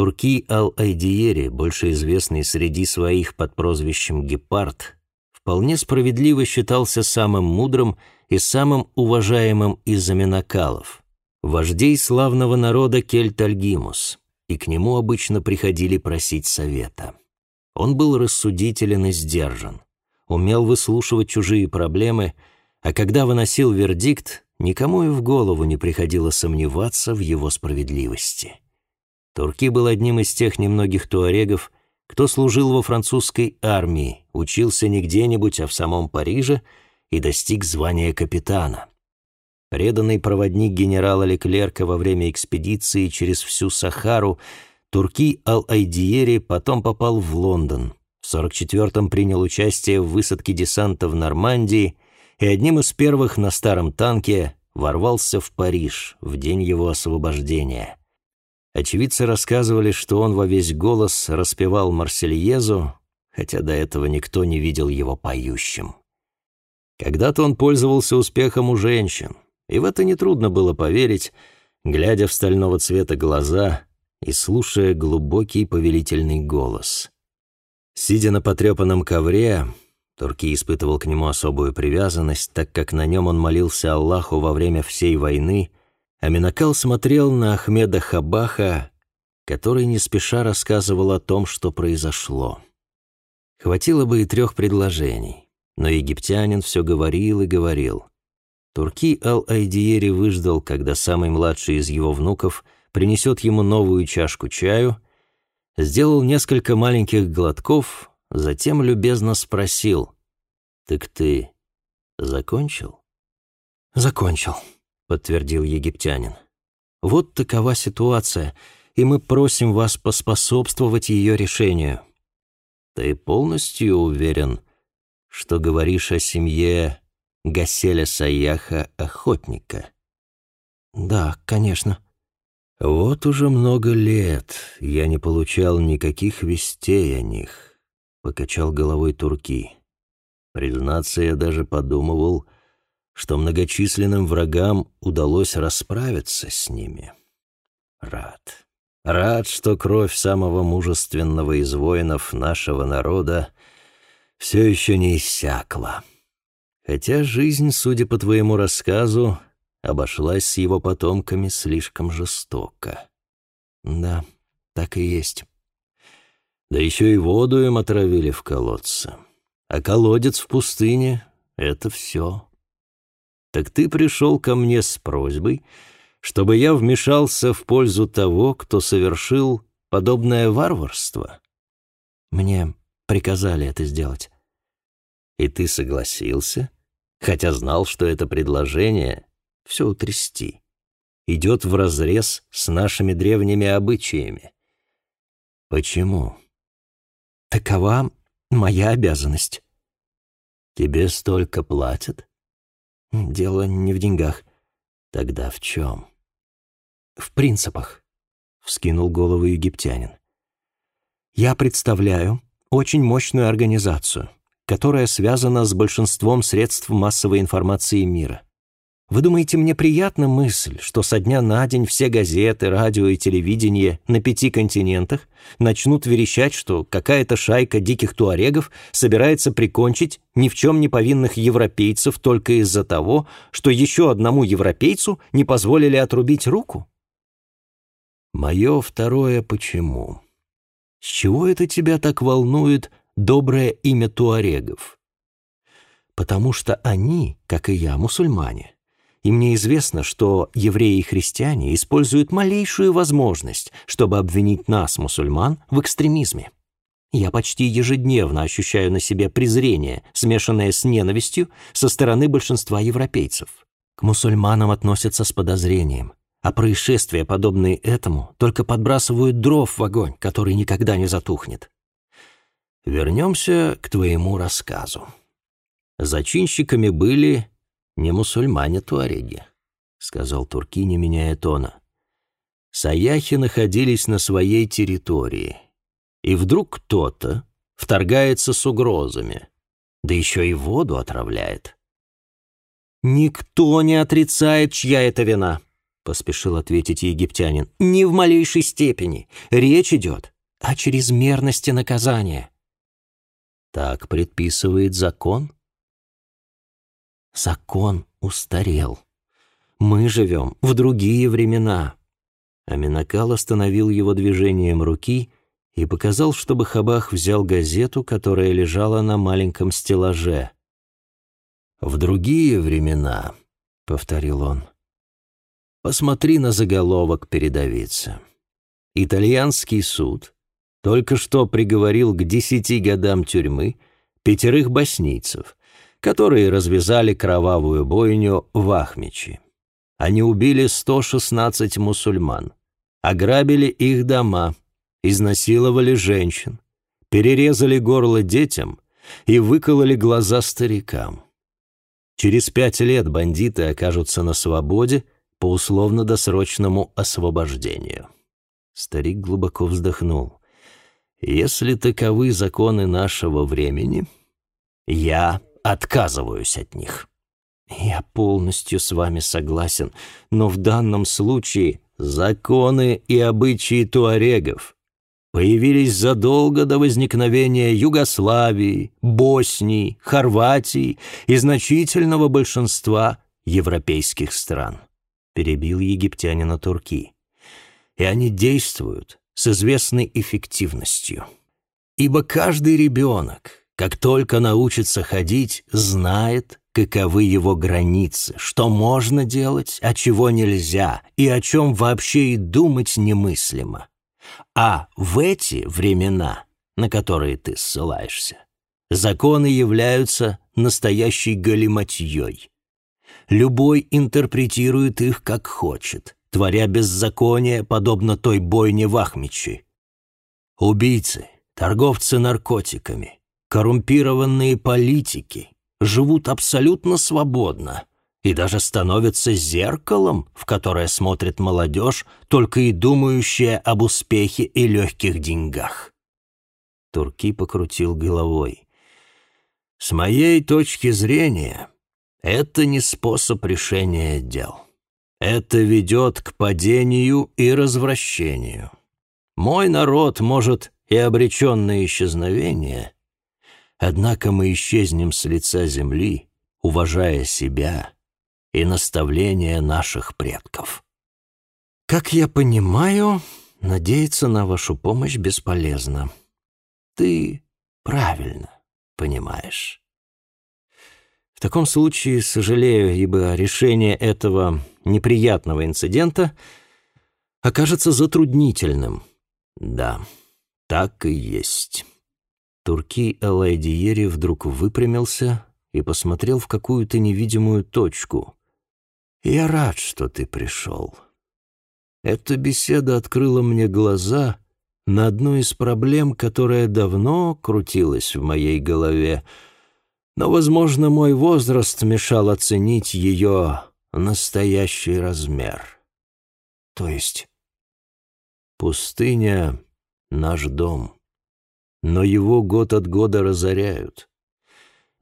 Турки Ал-Айдиери, больше известный среди своих под прозвищем Гепард, вполне справедливо считался самым мудрым и самым уважаемым из аминакалов, вождей славного народа Кельтальгимус, и к нему обычно приходили просить совета. Он был рассудителен и сдержан, умел выслушивать чужие проблемы, а когда выносил вердикт, никому и в голову не приходило сомневаться в его справедливости. Турки был одним из тех немногих туарегов, кто служил во французской армии, учился не где-нибудь, а в самом Париже и достиг звания капитана. Преданный проводник генерала Леклерка во время экспедиции через всю Сахару, Турки Ал-Айдиери потом попал в Лондон. В 44-м принял участие в высадке десанта в Нормандии и одним из первых на старом танке ворвался в Париж в день его освобождения. Очевидцы рассказывали, что он во весь голос распевал Марсельезу, хотя до этого никто не видел его поющим. Когда-то он пользовался успехом у женщин, и в это нетрудно было поверить, глядя в стального цвета глаза и слушая глубокий повелительный голос. Сидя на потрепанном ковре, Турки испытывал к нему особую привязанность, так как на нем он молился Аллаху во время всей войны Аминакал смотрел на Ахмеда Хабаха, который не спеша рассказывал о том, что произошло. Хватило бы и трех предложений, но египтянин все говорил и говорил. Турки Ал-Айдиери выждал, когда самый младший из его внуков принесет ему новую чашку чаю, сделал несколько маленьких глотков, затем любезно спросил, «Так ты закончил?» «Закончил», подтвердил египтянин. Вот такова ситуация, и мы просим вас поспособствовать ее решению. Ты полностью уверен, что говоришь о семье Гаселя Саяха, охотника? Да, конечно. Вот уже много лет я не получал никаких вестей о них, покачал головой Турки. Признаться, я даже подумывал, что многочисленным врагам удалось расправиться с ними. Рад. Рад, что кровь самого мужественного из воинов нашего народа все еще не иссякла. Хотя жизнь, судя по твоему рассказу, обошлась с его потомками слишком жестоко. Да, так и есть. Да еще и воду им отравили в колодце. А колодец в пустыне — это все. Так ты пришел ко мне с просьбой, чтобы я вмешался в пользу того, кто совершил подобное варварство? Мне приказали это сделать. И ты согласился, хотя знал, что это предложение все утрясти, идет вразрез с нашими древними обычаями. Почему? Такова моя обязанность. Тебе столько платят? Дело не в деньгах. Тогда в чем? В принципах, вскинул голову египтянин. Я представляю очень мощную организацию, которая связана с большинством средств массовой информации мира. Вы думаете, мне приятна мысль, что со дня на день все газеты, радио и телевидение на пяти континентах начнут верещать, что какая-то шайка диких туарегов собирается прикончить ни в чем не повинных европейцев только из-за того, что еще одному европейцу не позволили отрубить руку? Мое второе «почему». С чего это тебя так волнует доброе имя туарегов? Потому что они, как и я, мусульмане и мне известно, что евреи и христиане используют малейшую возможность, чтобы обвинить нас, мусульман, в экстремизме. Я почти ежедневно ощущаю на себе презрение, смешанное с ненавистью со стороны большинства европейцев. К мусульманам относятся с подозрением, а происшествия, подобные этому, только подбрасывают дров в огонь, который никогда не затухнет. Вернемся к твоему рассказу. Зачинщиками были не мусульмане-туареги», — сказал Турки, не меняя тона. Саяхи находились на своей территории, и вдруг кто-то вторгается с угрозами, да еще и воду отравляет. «Никто не отрицает, чья это вина», — поспешил ответить египтянин. «Ни в малейшей степени. Речь идет о чрезмерности наказания». «Так предписывает закон?» «Закон устарел. Мы живем в другие времена». Аминакал остановил его движением руки и показал, чтобы Хабах взял газету, которая лежала на маленьком стеллаже. «В другие времена», — повторил он, — «посмотри на заголовок передовицы. Итальянский суд только что приговорил к десяти годам тюрьмы пятерых боснийцев, которые развязали кровавую бойню в Ахмичи. Они убили 116 мусульман, ограбили их дома, изнасиловали женщин, перерезали горло детям и выкололи глаза старикам. Через пять лет бандиты окажутся на свободе по условно-досрочному освобождению. Старик глубоко вздохнул. «Если таковы законы нашего времени, я отказываюсь от них». «Я полностью с вами согласен, но в данном случае законы и обычаи туарегов появились задолго до возникновения Югославии, Боснии, Хорватии и значительного большинства европейских стран, перебил египтянина Турки. И они действуют с известной эффективностью. Ибо каждый ребенок, как только научится ходить, знает, каковы его границы, что можно делать, а чего нельзя, и о чем вообще и думать немыслимо. А в эти времена, на которые ты ссылаешься, законы являются настоящей галиматьей. Любой интерпретирует их как хочет, творя беззаконие, подобно той бойне в Ахмичи. Убийцы, торговцы наркотиками, коррумпированные политики живут абсолютно свободно, и даже становится зеркалом, в которое смотрит молодежь, только и думающая об успехе и легких деньгах. Турки покрутил головой. «С моей точки зрения, это не способ решения дел. Это ведет к падению и развращению. Мой народ может и обречен на исчезновение, однако мы исчезнем с лица земли, уважая себя» и наставления наших предков. Как я понимаю, надеяться на вашу помощь бесполезно. Ты правильно понимаешь. В таком случае сожалею, ибо решение этого неприятного инцидента окажется затруднительным. Да, так и есть. Турки Элайдиери вдруг выпрямился и посмотрел в какую-то невидимую точку, я рад, что ты пришел. Эта беседа открыла мне глаза на одну из проблем, которая давно крутилась в моей голове, но, возможно, мой возраст мешал оценить ее настоящий размер. То есть пустыня — наш дом, но его год от года разоряют.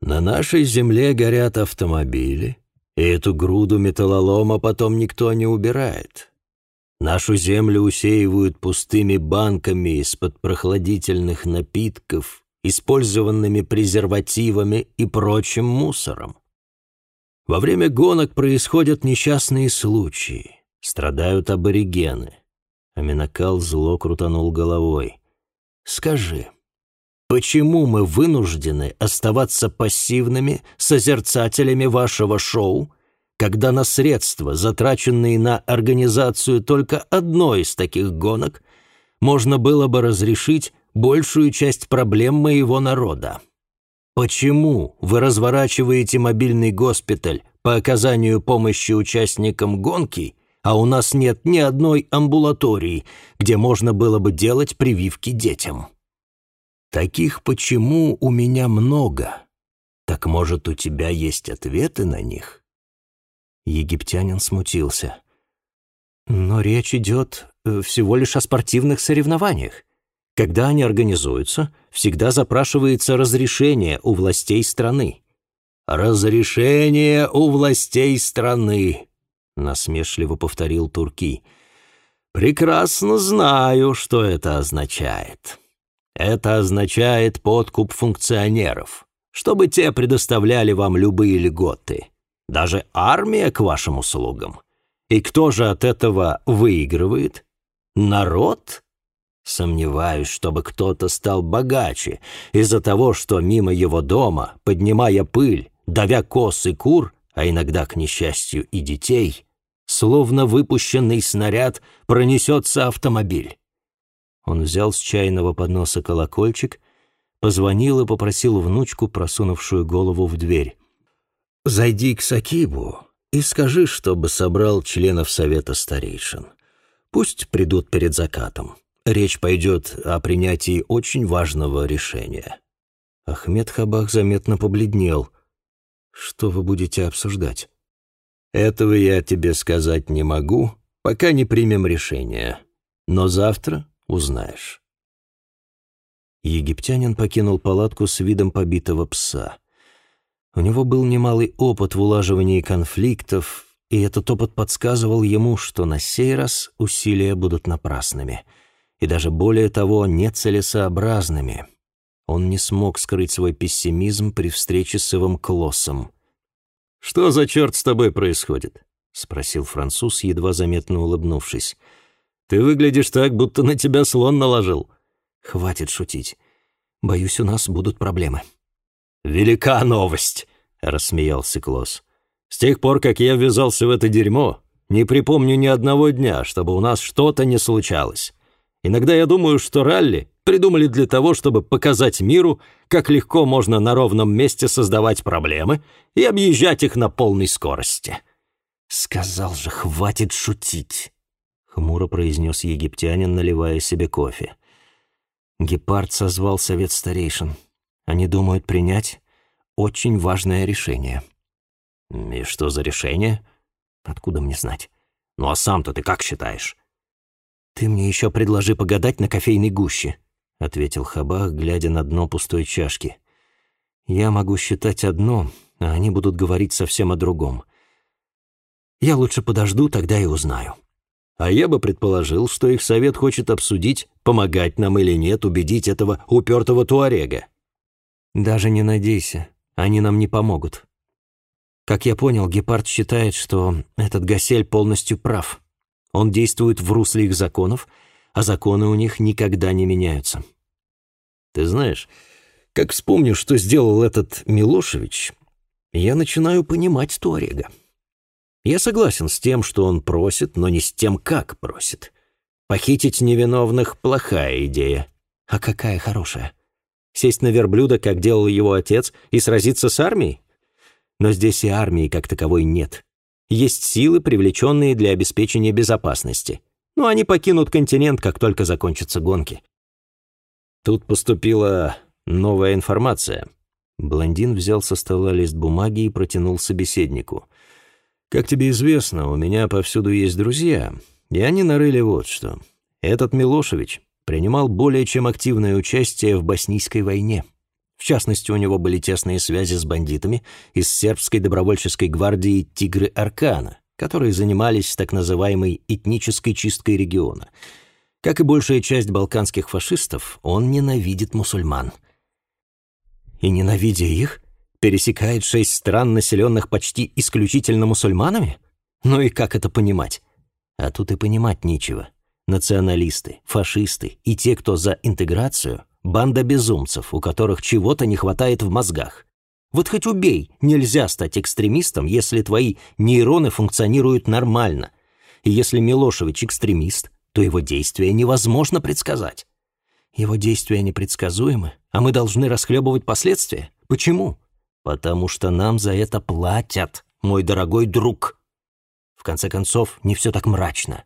На нашей земле горят автомобили — и эту груду металлолома потом никто не убирает. Нашу землю усеивают пустыми банками из-под прохладительных напитков, использованными презервативами и прочим мусором. Во время гонок происходят несчастные случаи, страдают аборигены. Аминакал зло крутанул головой. «Скажи, Почему мы вынуждены оставаться пассивными созерцателями вашего шоу, когда на средства, затраченные на организацию только одной из таких гонок, можно было бы разрешить большую часть проблем моего народа? Почему вы разворачиваете мобильный госпиталь по оказанию помощи участникам гонки, а у нас нет ни одной амбулатории, где можно было бы делать прививки детям? Таких почему у меня много? Так может, у тебя есть ответы на них? Египтянин смутился. Но речь идет э, всего лишь о спортивных соревнованиях. Когда они организуются, всегда запрашивается разрешение у властей страны. Разрешение у властей страны. насмешливо повторил Турки. Прекрасно знаю, что это означает. Это означает подкуп функционеров, чтобы те предоставляли вам любые льготы. Даже армия к вашим услугам. И кто же от этого выигрывает? Народ? Сомневаюсь, чтобы кто-то стал богаче из-за того, что мимо его дома, поднимая пыль, давя коз и кур, а иногда, к несчастью, и детей, словно выпущенный снаряд, пронесется автомобиль. Он взял с чайного подноса колокольчик, позвонил и попросил внучку, просунувшую голову в дверь. «Зайди к Сакибу и скажи, чтобы собрал членов Совета Старейшин. Пусть придут перед закатом. Речь пойдет о принятии очень важного решения». Ахмед Хабах заметно побледнел. «Что вы будете обсуждать?» «Этого я тебе сказать не могу, пока не примем решение. Но завтра узнаешь». Египтянин покинул палатку с видом побитого пса. У него был немалый опыт в улаживании конфликтов, и этот опыт подсказывал ему, что на сей раз усилия будут напрасными — и даже более того, нецелесообразными. Он не смог скрыть свой пессимизм при встрече с Ивом Клоссом. «Что за черт с тобой происходит?» — спросил француз, едва заметно улыбнувшись. «Ты выглядишь так, будто на тебя слон наложил». «Хватит шутить. Боюсь, у нас будут проблемы». «Велика новость!» — рассмеялся Клосс. «С тех пор, как я ввязался в это дерьмо, не припомню ни одного дня, чтобы у нас что-то не случалось. Иногда я думаю, что ралли придумали для того, чтобы показать миру, как легко можно на ровном месте создавать проблемы и объезжать их на полной скорости. «Сказал же, хватит шутить», — хмуро произнес египтянин, наливая себе кофе. Гепард созвал совет старейшин. Они думают принять очень важное решение. «И что за решение?» «Откуда мне знать?» «Ну а сам-то ты как считаешь?» «Ты мне еще предложи погадать на кофейной гуще», — ответил Хабах, глядя на дно пустой чашки. «Я могу считать одно, а они будут говорить совсем о другом. Я лучше подожду, тогда и узнаю». А я бы предположил, что их совет хочет обсудить, помогать нам или нет убедить этого упертого туарега. Даже не надейся, они нам не помогут. Как я понял, Гепард считает, что этот Гасель полностью прав. Он действует в русле их законов, а законы у них никогда не меняются. Ты знаешь, как вспомню, что сделал этот Милошевич, я начинаю понимать Туарега. Я согласен с тем, что он просит, но не с тем, как просит. Похитить невиновных — плохая идея. А какая хорошая? Сесть на верблюда, как делал его отец, и сразиться с армией? Но здесь и армии как таковой нет есть силы, привлеченные для обеспечения безопасности. Но они покинут континент, как только закончатся гонки. Тут поступила новая информация. Блондин взял со стола лист бумаги и протянул собеседнику. «Как тебе известно, у меня повсюду есть друзья, и они нарыли вот что. Этот Милошевич принимал более чем активное участие в Боснийской войне». В частности, у него были тесные связи с бандитами из сербской добровольческой гвардии «Тигры Аркана», которые занимались так называемой этнической чисткой региона. Как и большая часть балканских фашистов, он ненавидит мусульман. И, ненавидя их, пересекает шесть стран, населенных почти исключительно мусульманами? Ну и как это понимать? А тут и понимать нечего. Националисты, фашисты и те, кто за интеграцию, Банда безумцев, у которых чего-то не хватает в мозгах. Вот хоть убей, нельзя стать экстремистом, если твои нейроны функционируют нормально. И если Милошевич экстремист, то его действия невозможно предсказать. Его действия непредсказуемы, а мы должны расхлебывать последствия. Почему? Потому что нам за это платят, мой дорогой друг. В конце концов, не все так мрачно.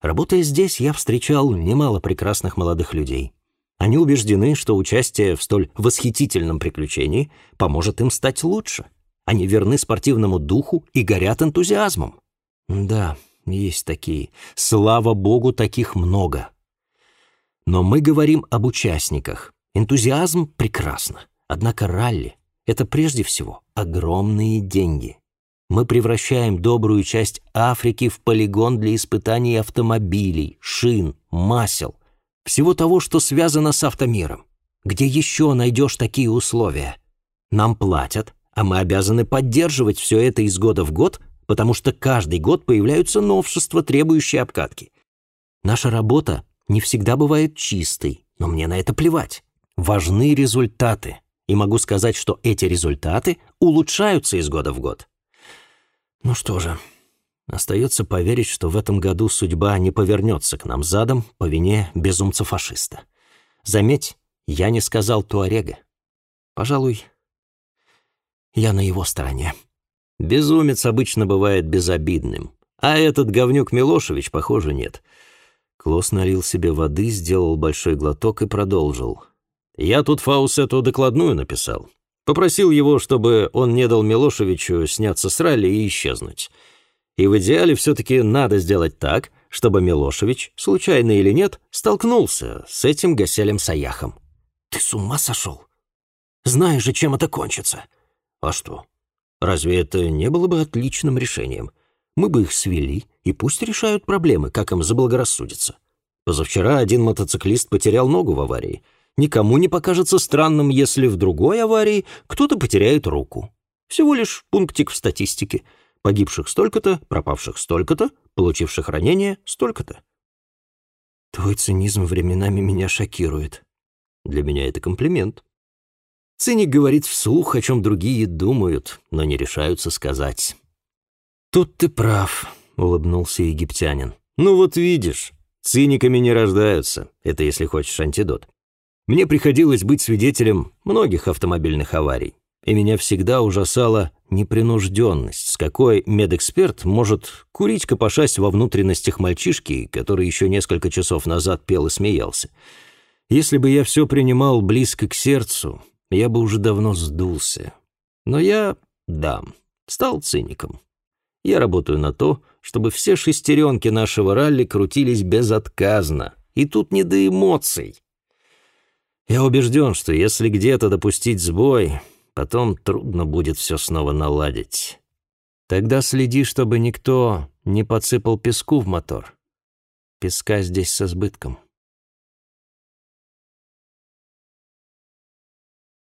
Работая здесь, я встречал немало прекрасных молодых людей. Они убеждены, что участие в столь восхитительном приключении поможет им стать лучше. Они верны спортивному духу и горят энтузиазмом. Да, есть такие. Слава богу, таких много. Но мы говорим об участниках. Энтузиазм прекрасно. Однако ралли — это прежде всего огромные деньги. Мы превращаем добрую часть Африки в полигон для испытаний автомобилей, шин, масел, всего того, что связано с автомиром. Где еще найдешь такие условия? Нам платят, а мы обязаны поддерживать все это из года в год, потому что каждый год появляются новшества, требующие обкатки. Наша работа не всегда бывает чистой, но мне на это плевать. Важны результаты, и могу сказать, что эти результаты улучшаются из года в год. Ну что же, остается поверить, что в этом году судьба не повернется к нам задом по вине безумца-фашиста. Заметь, я не сказал Туарега. Пожалуй, я на его стороне. Безумец обычно бывает безобидным, а этот говнюк Милошевич, похоже, нет. Клосс налил себе воды, сделал большой глоток и продолжил. «Я тут Фаусету докладную написал. Попросил его, чтобы он не дал Милошевичу сняться с ралли и исчезнуть. И в идеале все-таки надо сделать так, чтобы Милошевич, случайно или нет, столкнулся с этим Гаселем Саяхом. Ты с ума сошел? Знаешь же, чем это кончится. А что? Разве это не было бы отличным решением? Мы бы их свели, и пусть решают проблемы, как им заблагорассудится. Позавчера один мотоциклист потерял ногу в аварии. Никому не покажется странным, если в другой аварии кто-то потеряет руку. Всего лишь пунктик в статистике. Погибших столько-то, пропавших столько-то, получивших ранения столько-то. Твой цинизм временами меня шокирует. Для меня это комплимент. Циник говорит вслух, о чем другие думают, но не решаются сказать. «Тут ты прав», — улыбнулся египтянин. «Ну вот видишь, циниками не рождаются. Это если хочешь антидот. Мне приходилось быть свидетелем многих автомобильных аварий, и меня всегда ужасала непринужденность, с какой медэксперт может курить, копошась во внутренностях мальчишки, который еще несколько часов назад пел и смеялся. Если бы я все принимал близко к сердцу, я бы уже давно сдулся. Но я, да, стал циником. Я работаю на то, чтобы все шестеренки нашего ралли крутились безотказно. И тут не до эмоций. Я убежден, что если где-то допустить сбой, потом трудно будет все снова наладить. Тогда следи, чтобы никто не подсыпал песку в мотор. Песка здесь со избытком.